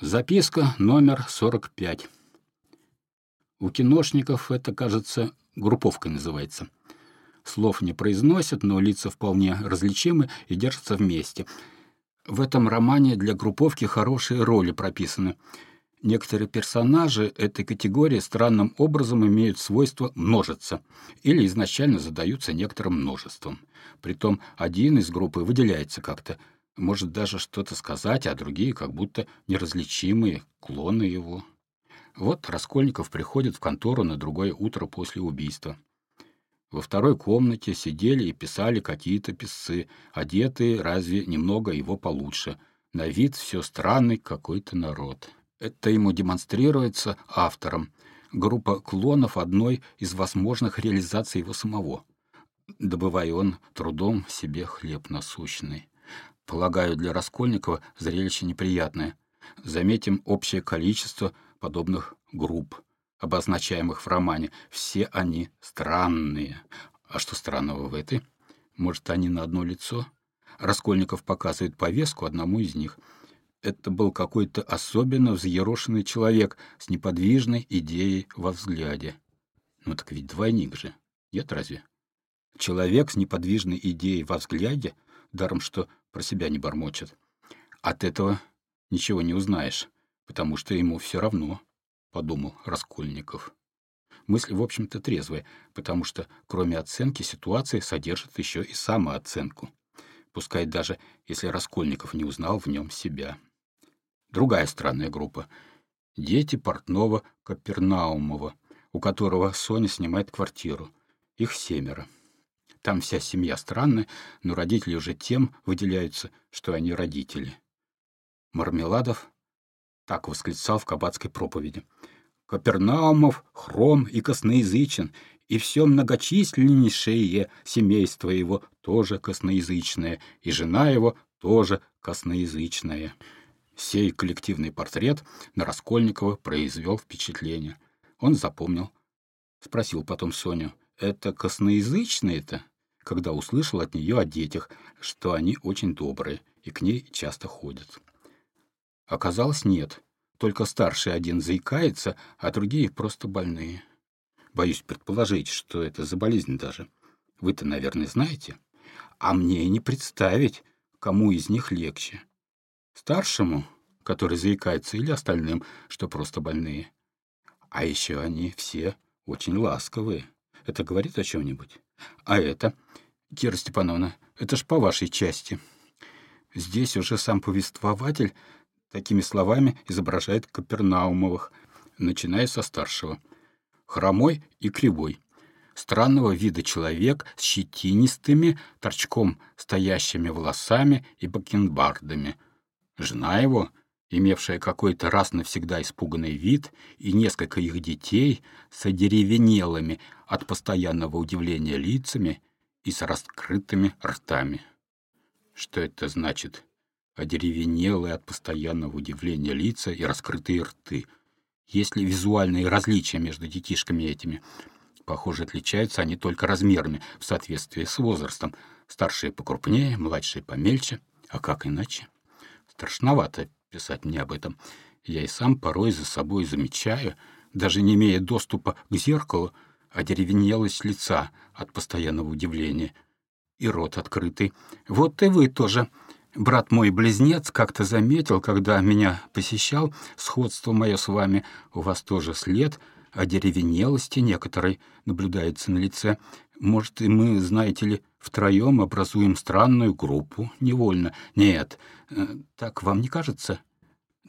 Записка номер 45. У киношников это, кажется, групповкой называется. Слов не произносят, но лица вполне различимы и держатся вместе. В этом романе для групповки хорошие роли прописаны. Некоторые персонажи этой категории странным образом имеют свойство множиться или изначально задаются некоторым множеством. Притом один из группы выделяется как-то – может даже что-то сказать, а другие как будто неразличимые, клоны его. Вот Раскольников приходит в контору на другое утро после убийства. Во второй комнате сидели и писали какие-то писцы, одетые разве немного его получше. На вид все странный какой-то народ. Это ему демонстрируется автором. Группа клонов одной из возможных реализаций его самого. Добывая он трудом себе хлеб насущный. Полагаю, для Раскольникова зрелище неприятное. Заметим общее количество подобных групп, обозначаемых в романе. Все они странные. А что странного в этой? Может, они на одно лицо? Раскольников показывает повестку одному из них. Это был какой-то особенно взъерошенный человек с неподвижной идеей во взгляде. Ну так ведь двойник же. Нет разве? Человек с неподвижной идеей во взгляде, даром что про себя не бормочет. От этого ничего не узнаешь, потому что ему все равно, — подумал Раскольников. Мысль, в общем-то, трезвая, потому что, кроме оценки, ситуация содержит еще и самооценку. Пускай даже, если Раскольников не узнал в нем себя. Другая странная группа — дети портного Капернаумова, у которого Соня снимает квартиру. Их семеро. Там вся семья странная, но родители уже тем выделяются, что они родители. Мармеладов так восклицал в кабацкой проповеди. Капернаумов, хром и косноязычен, и все многочисленнейшее семейство его тоже косноязычное, и жена его тоже косноязычная. Сей коллективный портрет на Раскольникова произвел впечатление. Он запомнил. Спросил потом Соню, «Это косноязычные-то?» Когда услышал от нее о детях, что они очень добрые и к ней часто ходят. Оказалось, нет. Только старший один заикается, а другие просто больные. Боюсь предположить, что это за болезнь даже. Вы-то, наверное, знаете. А мне и не представить, кому из них легче. Старшему, который заикается, или остальным, что просто больные. А еще они все очень ласковые. Это говорит о чем-нибудь? А это, Кира Степановна, это ж по вашей части. Здесь уже сам повествователь такими словами изображает Капернаумовых, начиная со старшего. Хромой и кривой. Странного вида человек с щетинистыми, торчком стоящими волосами и бакенбардами. Жена его — имевшая какой-то раз навсегда испуганный вид, и несколько их детей с одеревенелыми от постоянного удивления лицами и с раскрытыми ртами. Что это значит? Одеревенелые от постоянного удивления лица и раскрытые рты. Есть ли визуальные различия между детишками этими? Похоже, отличаются они только размерами в соответствии с возрастом. Старшие покрупнее, младшие помельче. А как иначе? Страшновато писать мне об этом. Я и сам порой за собой замечаю, даже не имея доступа к зеркалу, одеревенелость лица от постоянного удивления. И рот открытый. Вот и вы тоже. Брат мой близнец как-то заметил, когда меня посещал, сходство мое с вами, у вас тоже след одеревенелости некоторой наблюдается на лице. Может, и мы, знаете ли, втроем образуем странную группу невольно. Нет, э, так вам не кажется?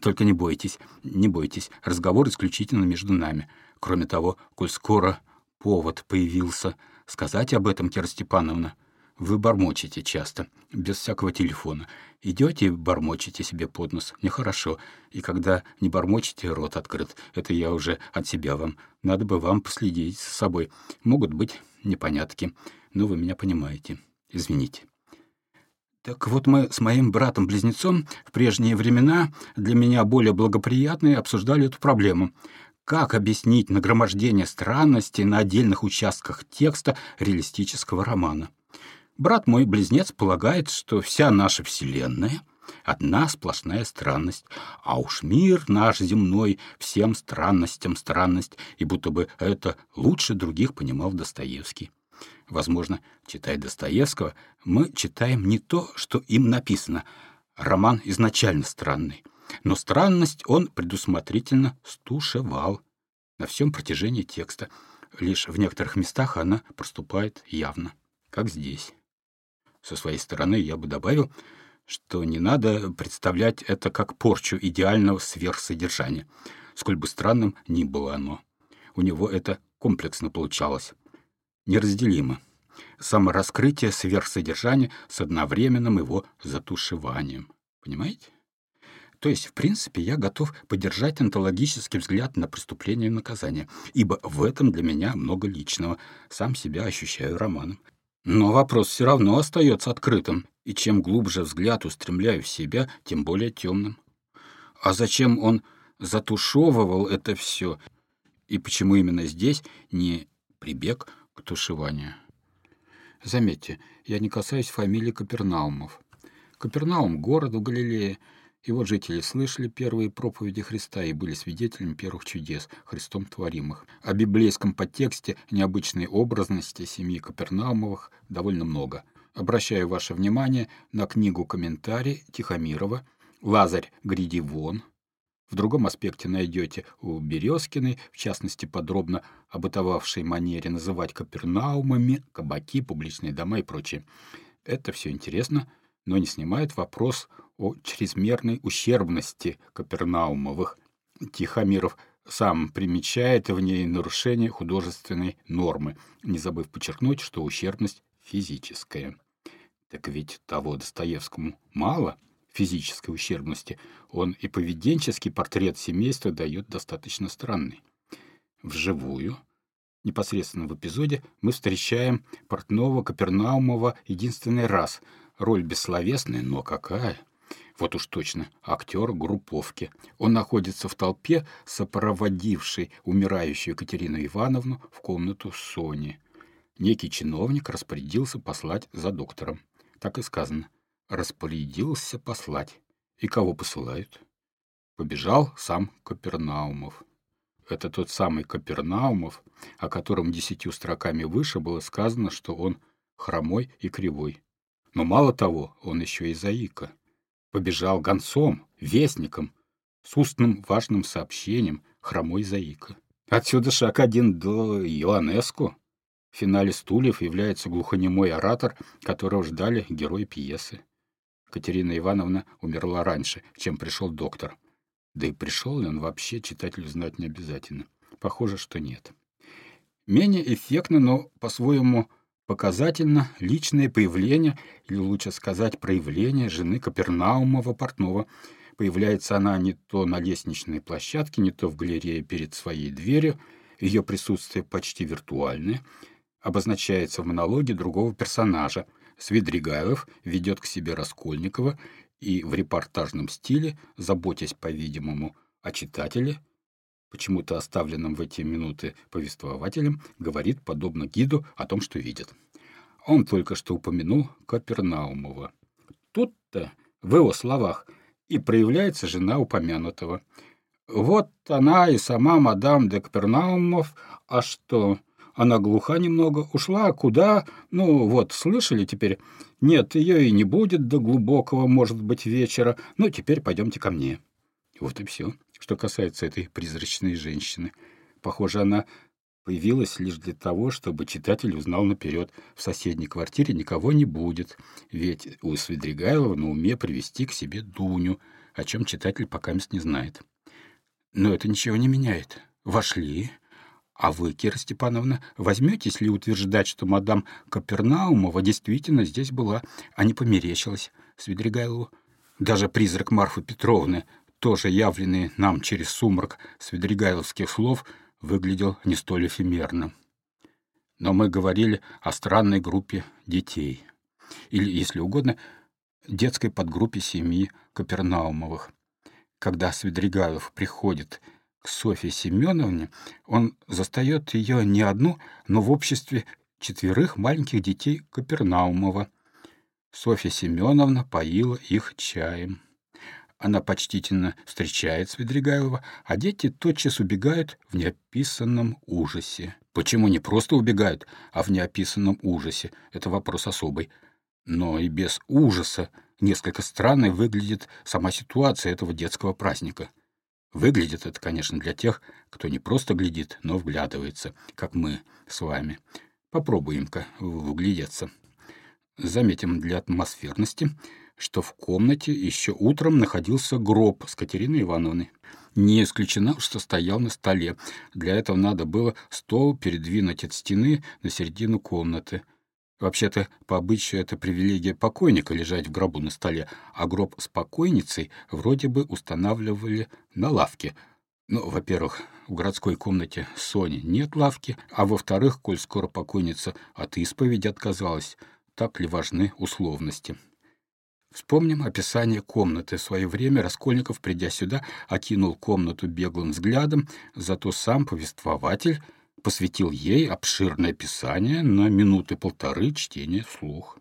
Только не бойтесь, не бойтесь, разговор исключительно между нами. Кроме того, коль скоро повод появился, сказать об этом, Кира Степановна, вы бормочете часто, без всякого телефона. Идете и бормочете себе под нос. Нехорошо. И когда не бормочете, рот открыт. Это я уже от себя вам. Надо бы вам последить за собой. Могут быть непонятки. Но вы меня понимаете. Извините. Так вот мы с моим братом-близнецом в прежние времена, для меня более благоприятные, обсуждали эту проблему. Как объяснить нагромождение странностей на отдельных участках текста реалистического романа? Брат мой, близнец, полагает, что вся наша Вселенная Одна сплошная странность. А уж мир наш земной всем странностям странность, и будто бы это лучше других понимал Достоевский. Возможно, читая Достоевского, мы читаем не то, что им написано. Роман изначально странный. Но странность он предусмотрительно стушевал на всем протяжении текста. Лишь в некоторых местах она проступает явно, как здесь. Со своей стороны я бы добавил, что не надо представлять это как порчу идеального сверхсодержания, сколь бы странным ни было оно. У него это комплексно получалось, неразделимо. Самораскрытие сверхсодержания с одновременным его затушеванием. Понимаете? То есть, в принципе, я готов поддержать онтологический взгляд на преступление и наказание, ибо в этом для меня много личного. Сам себя ощущаю романом. Но вопрос все равно остается открытым, и чем глубже взгляд устремляю в себя, тем более темным. А зачем он затушевывал это все, и почему именно здесь не прибег к тушеванию? Заметьте, я не касаюсь фамилии Капернаумов. Капернаум — город в Галилее, его жители слышали первые проповеди Христа и были свидетелями первых чудес, Христом творимых. О библейском подтексте необычной образности семьи Капернаумовых довольно много. Обращаю ваше внимание на книгу «Комментарий» Тихомирова «Лазарь, гряди вон». В другом аспекте найдете у Березкиной, в частности, подробно о бытовавшей манере называть Капернаумами, кабаки, публичные дома и прочее. Это все интересно, но не снимает вопрос о чрезмерной ущербности Капернаумовых. Тихомиров сам примечает в ней нарушение художественной нормы, не забыв подчеркнуть, что ущербность физическая. Так ведь того Достоевскому мало физической ущербности, он и поведенческий портрет семейства дает достаточно странный. Вживую, непосредственно в эпизоде, мы встречаем портного Капернаумова единственный раз. Роль бессловесная, но какая! Вот уж точно, актер групповки. Он находится в толпе, сопроводившей умирающую Екатерину Ивановну в комнату Сони. Некий чиновник распорядился послать за доктором. Так и сказано. Распорядился послать. И кого посылают? Побежал сам Капернаумов. Это тот самый Капернаумов, о котором десятью строками выше было сказано, что он хромой и кривой. Но мало того, он еще и заика побежал гонцом, вестником, с устным важным сообщением хромой заика. Отсюда шаг один до Иоаннеску. В финале «Стульев» является глухонемой оратор, которого ждали герои пьесы. Катерина Ивановна умерла раньше, чем пришел доктор. Да и пришел ли он вообще, читателю знать не обязательно. Похоже, что нет. Менее эффектно, но по-своему Показательно личное появление, или лучше сказать, проявление жены Капернаумова портного. Появляется она не то на лестничной площадке, не то в галерее перед своей дверью. Ее присутствие почти виртуальное. Обозначается в монологе другого персонажа. Свидригайлов ведет к себе Раскольникова и в репортажном стиле, заботясь, по-видимому, о читателе, почему-то оставленным в эти минуты повествователем, говорит, подобно гиду, о том, что видит. Он только что упомянул Капернаумова. Тут-то, в его словах, и проявляется жена упомянутого. Вот она и сама мадам де Капернаумов, а что... Она глуха немного, ушла куда? Ну, вот, слышали теперь? Нет, ее и не будет до глубокого, может быть, вечера. Ну, теперь пойдемте ко мне. Вот и все что касается этой призрачной женщины. Похоже, она появилась лишь для того, чтобы читатель узнал наперед. В соседней квартире никого не будет, ведь у Свидригайлова на уме привести к себе Дуню, о чем читатель пока не знает. Но это ничего не меняет. Вошли. А вы, Кира Степановна, возьметесь ли утверждать, что мадам Капернаумова действительно здесь была, а не померещилась Свидригайлову? Даже призрак Марфы Петровны тоже явленный нам через сумрак свидригайловских слов, выглядел не столь эфемерным. Но мы говорили о странной группе детей, или, если угодно, детской подгруппе семьи Капернаумовых. Когда Свидригайлов приходит к Софье Семеновне, он застает ее не одну, но в обществе четверых маленьких детей Капернаумова. Софья Семеновна поила их чаем. Она почтительно встречает Свидригайлова, а дети тотчас убегают в неописанном ужасе. Почему не просто убегают, а в неописанном ужасе? Это вопрос особый. Но и без ужаса несколько странной выглядит сама ситуация этого детского праздника. Выглядит это, конечно, для тех, кто не просто глядит, но вглядывается, как мы с вами. Попробуем-ка вглядеться. Заметим для атмосферности, что в комнате еще утром находился гроб с Катериной Ивановной. Не исключено, что стоял на столе. Для этого надо было стол передвинуть от стены на середину комнаты — Вообще-то, по обычаю, это привилегия покойника лежать в гробу на столе, а гроб с покойницей вроде бы устанавливали на лавке. Ну, во-первых, в городской комнате Сони нет лавки, а во-вторых, коль скоро покойница от исповеди отказалась, так ли важны условности. Вспомним описание комнаты. В свое время Раскольников, придя сюда, окинул комнату беглым взглядом, зато сам повествователь — посвятил ей обширное писание на минуты полторы чтения вслух.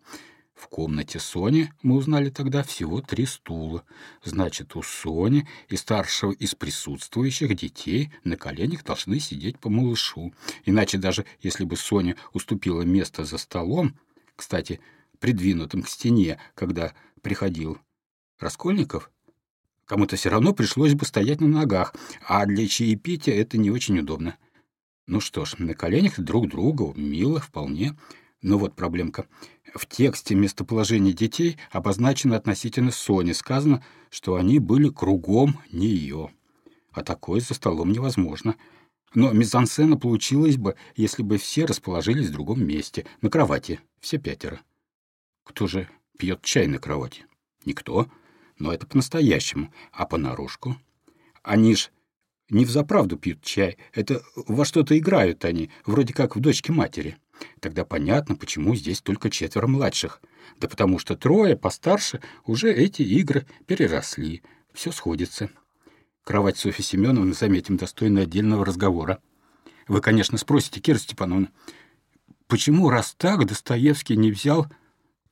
В комнате Сони мы узнали тогда всего три стула. Значит, у Сони и старшего из присутствующих детей на коленях должны сидеть по малышу. Иначе даже если бы Соня уступила место за столом, кстати, придвинутым к стене, когда приходил Раскольников, кому-то все равно пришлось бы стоять на ногах, а для чаепития это не очень удобно. Ну что ж, на коленях друг друга, мило вполне. Но вот проблемка. В тексте местоположение детей обозначено относительно Сони. Сказано, что они были кругом нее. А такое за столом невозможно. Но мизансцена получилась бы, если бы все расположились в другом месте, на кровати, все пятеро. Кто же пьет чай на кровати? Никто. Но это по-настоящему. А понарошку? Они ж не в заправду пьют чай, это во что-то играют они, вроде как в дочке матери. Тогда понятно, почему здесь только четверо младших. Да потому что трое постарше уже эти игры переросли. Все сходится. Кровать Софьи Семеновны, заметим, достойна отдельного разговора. Вы, конечно, спросите, Кира Степановна, почему раз так Достоевский не взял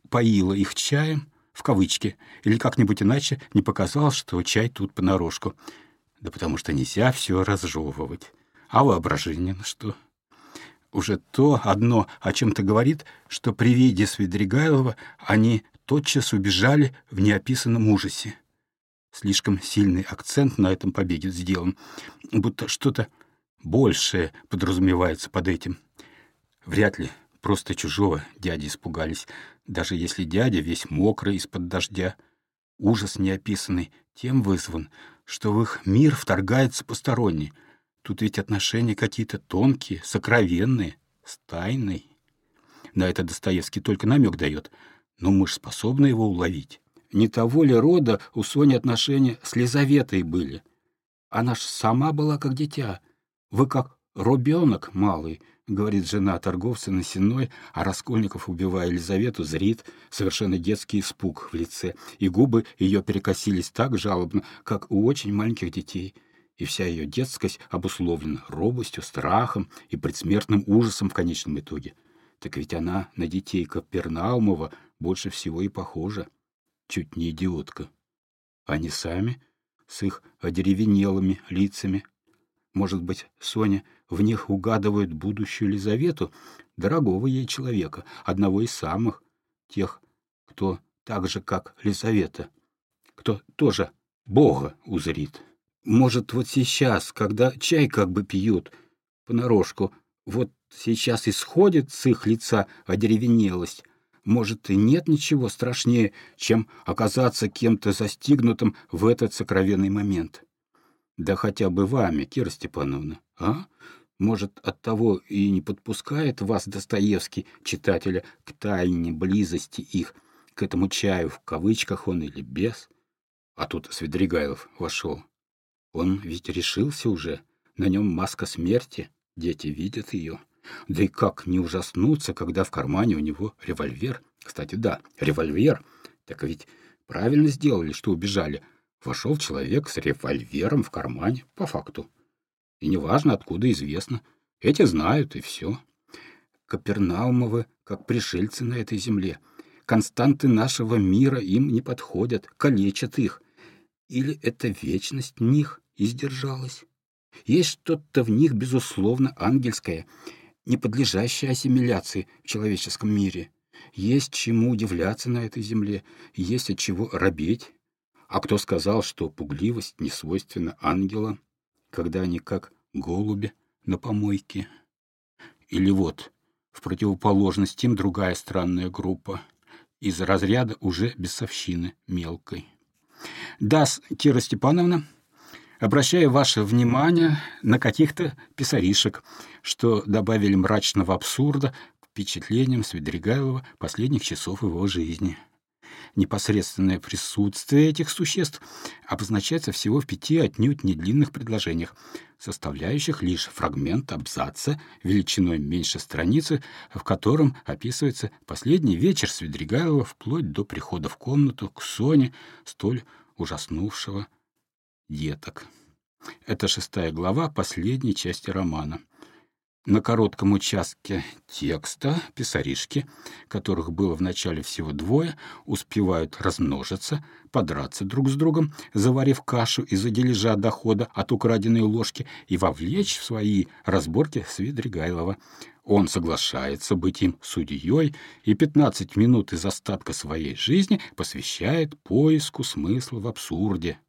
«поила их чаем» в кавычки, или как-нибудь иначе не показал, что чай тут понарошку. Да потому что нельзя все разжевывать. А воображение на что? Уже то одно о чем-то говорит, что при виде Свидригайлова они тотчас убежали в неописанном ужасе. Слишком сильный акцент на этом побеге сделан, будто что-то большее подразумевается под этим. Вряд ли просто чужого дяди испугались, даже если дядя весь мокрый из-под дождя. Ужас неописанный тем вызван, что в их мир вторгается посторонний. Тут ведь отношения какие-то тонкие, сокровенные, с тайной. На это Достоевский только намек дает, но мы ж способны его уловить. Не того ли рода у Сони отношения с Лизаветой были? Она ж сама была как дитя. Вы как ребенок малый, — говорит жена торговца на сеной, а Раскольников, убивая Елизавету, зрит совершенно детский испуг в лице, и губы ее перекосились так жалобно, как у очень маленьких детей, и вся ее детскость обусловлена робостью, страхом и предсмертным ужасом в конечном итоге. Так ведь она на детей Капернаумова больше всего и похожа. Чуть не идиотка. Они сами, с их одеревенелыми лицами. Может быть, Соня в них угадывают будущую Елизавету, дорогого ей человека, одного из самых, тех, кто так же, как Лизавета, кто тоже Бога узрит. Может, вот сейчас, когда чай как бы пьют понарошку, вот сейчас исходит с их лица одеревенелость, может, и нет ничего страшнее, чем оказаться кем-то застигнутым в этот сокровенный момент. Да хотя бы вами, Кира Степановна, а? Может, оттого и не подпускает вас Достоевский, читателя, к тайне близости их, к этому чаю, в кавычках он или без? А тут Свидригайлов вошел. Он ведь решился уже, на нем маска смерти, дети видят ее. Да и как не ужаснуться, когда в кармане у него револьвер? Кстати, да, револьвер. Так ведь правильно сделали, что убежали. Вошел человек с револьвером в кармане, по факту. И неважно, откуда известно. Эти знают, и все. Капернаумовы, как пришельцы на этой земле. константы нашего мира им не подходят, калечат их. Или это вечность них издержалась? Есть что-то в них, безусловно, ангельское, не подлежащее ассимиляции в человеческом мире. Есть чему удивляться на этой земле, есть от чего робеть. А кто сказал, что пугливость не свойственна ангелам, когда они как голуби на помойке? Или вот, в противоположность им другая странная группа, из разряда уже бесовщины мелкой. Да, Кира Степановна, обращаю ваше внимание на каких-то писаришек, что добавили мрачного абсурда к впечатлениям Свидригайлова последних часов его жизни. Непосредственное присутствие этих существ обозначается всего в пяти отнюдь недлинных предложениях, составляющих лишь фрагмент абзаца величиной меньше страницы, в котором описывается последний вечер Свидригайлова вплоть до прихода в комнату к Соне, столь ужаснувшего деток. Это шестая глава последней части романа. На коротком участке текста писаришки, которых было вначале всего двое, успевают размножиться, подраться друг с другом, заварив кашу из-за дележа дохода от украденной ложки и вовлечь в свои разборки Свидригайлова. Он соглашается быть им судьей и 15 минут из остатка своей жизни посвящает поиску смысла в абсурде.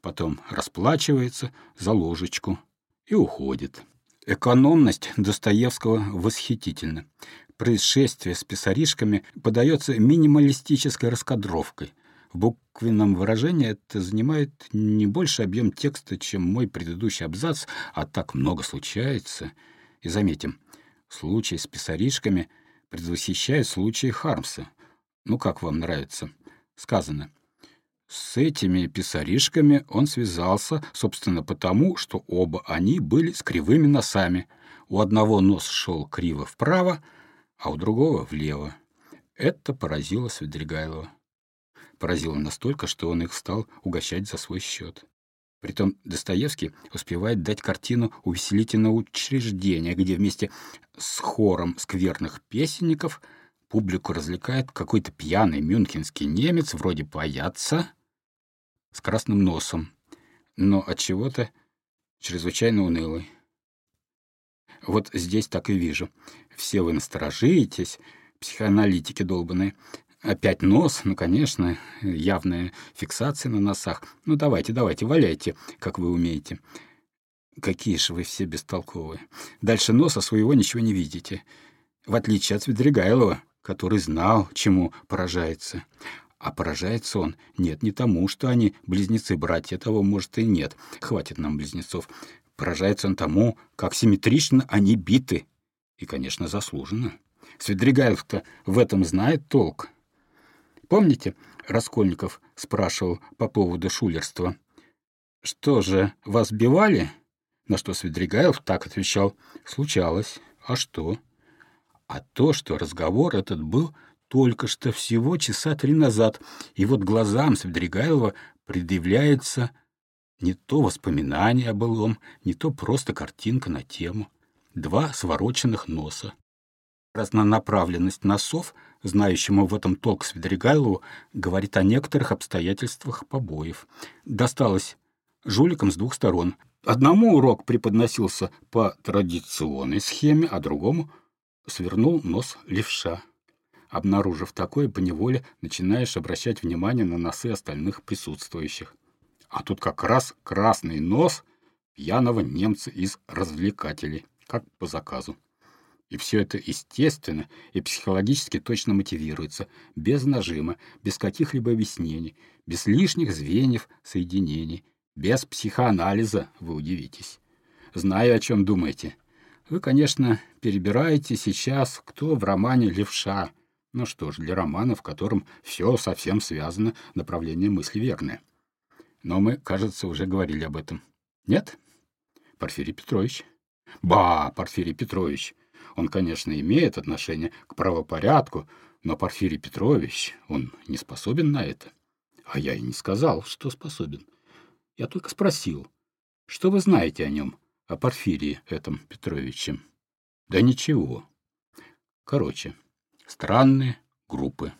Потом расплачивается за ложечку и уходит. Экономность Достоевского восхитительна. Происшествие с писаришками подается минималистической раскадровкой. В буквенном выражении это занимает не больше объем текста, чем мой предыдущий абзац, а так много случается. И заметим, случай с писаришками предвосхищает случай Хармса. Ну, как вам нравится? Сказано. С этими писаришками он связался, собственно, потому, что оба они были с кривыми носами. У одного нос шел криво вправо, а у другого влево. Это поразило Свидригайлова. Поразило настолько, что он их стал угощать за свой счет. Притом Достоевский успевает дать картину увеселительного учреждения, где вместе с хором скверных песенников публику развлекает какой-то пьяный мюнхенский немец вроде паяца, с красным носом, но от чего-то чрезвычайно унылый. Вот здесь так и вижу. Все вы насторожитесь, психоаналитики долбанные. Опять нос, ну, конечно, явная фиксация на носах. Ну, давайте, давайте, валяйте, как вы умеете. Какие же вы все бестолковые. Дальше носа своего ничего не видите. В отличие от Свидригайлова, который знал, чему поражается. А поражается он нет не тому, что они близнецы-братья, того, может, и нет. Хватит нам близнецов. Поражается он тому, как симметрично они биты. И, конечно, заслуженно. Свидригайлов-то в этом знает толк. Помните, Раскольников спрашивал по поводу шулерства? «Что же, вас бивали?» На что Свидригайлов так отвечал. «Случалось. А что?» А то, что разговор этот был только что всего часа три назад, и вот глазам Свидригайлова предъявляется не то воспоминание о былом, не то просто картинка на тему. Два свороченных носа. Разнонаправленность носов, знающему в этом толк Свидригайлову, говорит о некоторых обстоятельствах побоев. Досталось жуликам с двух сторон. Одному урок преподносился по традиционной схеме, а другому свернул нос левша. Обнаружив такое, поневоле начинаешь обращать внимание на носы остальных присутствующих. А тут как раз красный нос пьяного немца из развлекателей, как по заказу. И все это естественно и психологически точно мотивируется, без нажима, без каких-либо объяснений, без лишних звеньев соединений, без психоанализа, вы удивитесь. Знаю, о чем думаете. Вы, конечно, перебираете сейчас, кто в романе «Левша», ну что ж, для романа, в котором все совсем связано, направление мысли верное. Но мы, кажется, уже говорили об этом. Нет? Порфирий Петрович. Ба, Порфирий Петрович. Он, конечно, имеет отношение к правопорядку, но Порфирий Петрович, он не способен на это. А я и не сказал, что способен. Я только спросил, что вы знаете о нем, о Порфирии этом Петровиче? Да ничего. Короче, Странные группы.